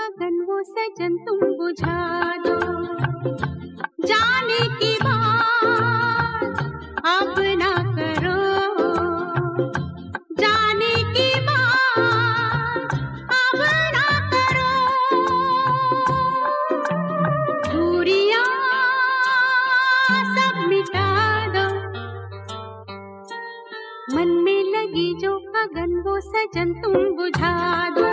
अगन वो सजन तुम बुझा दो। जाने की बात अब ना करो। जाने की बात अब ना करो। दूरियाँ सब मिटा दो। मन में लगी जो अगन वो सजन तुम बुझा दो।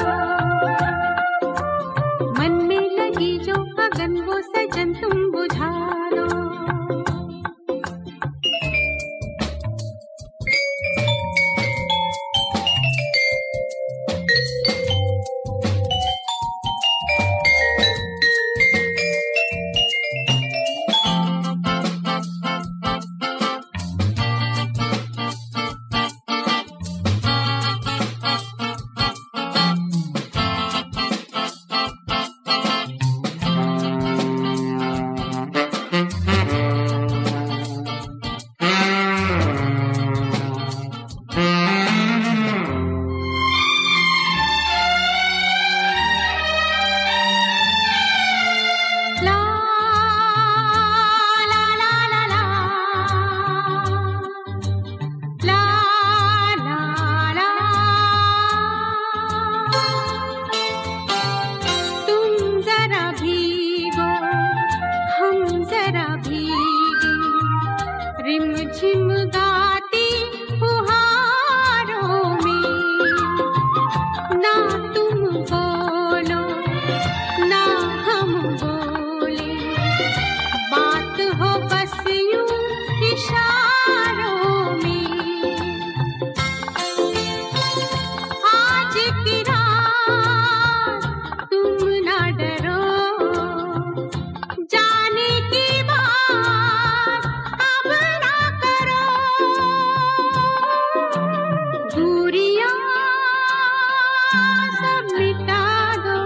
सब मिटा दो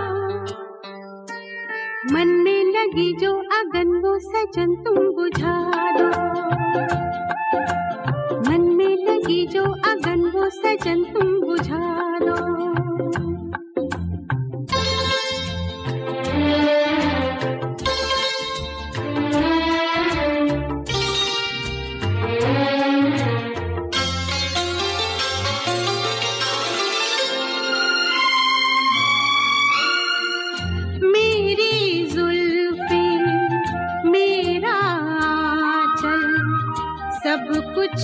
मन में लगी जो अगन वो सजन तुम बुझा दो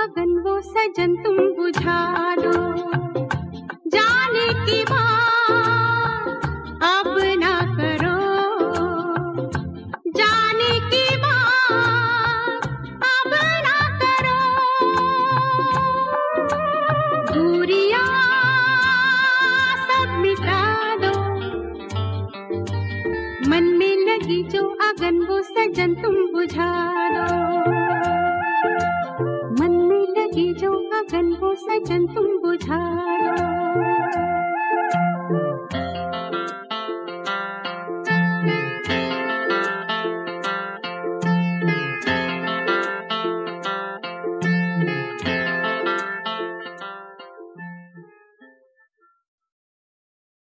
अगन वो सजन तुम बुझा दो जाने की बात अब ना करो। जाने की बात अब ना करो। दूरियाँ सब मिटा दो। मन में लगी जो अगन वो सजन तुम बुझा सजन तुम बुझा दो